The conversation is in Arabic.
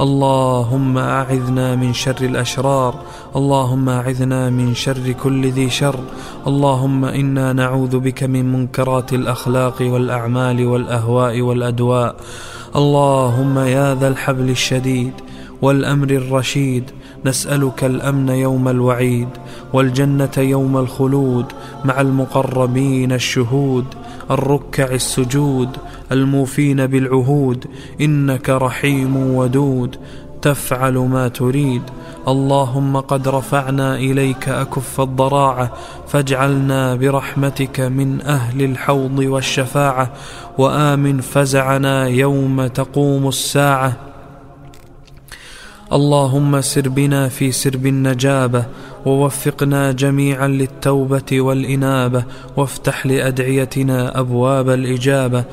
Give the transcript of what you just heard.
اللهم أعذنا من شر الأشرار اللهم أعذنا من شر كل ذي شر اللهم إنا نعوذ بك من منكرات الأخلاق والأعمال والأهواء والأدواء. اللهم يا ذا الحبل الشديد والأمر الرشيد نسألك الأمن يوم الوعيد. والجنة يوم الخلود مع المقربين الشهود الركع السجود الموفين بالعهود إنك رحيم ودود تفعل ما تريد. اللهم قد رفعنا إليك أكف الضراعة فاجعلنا برحمتك من أهل الحوض والشفاعة وآمن فزعنا يوم تقوم الساعة. اللهم سر بنا في سرب النجابة ووفقنا جميعا للتوبة والإنابة وافتح لأدعيتنا أبواب الإجابة.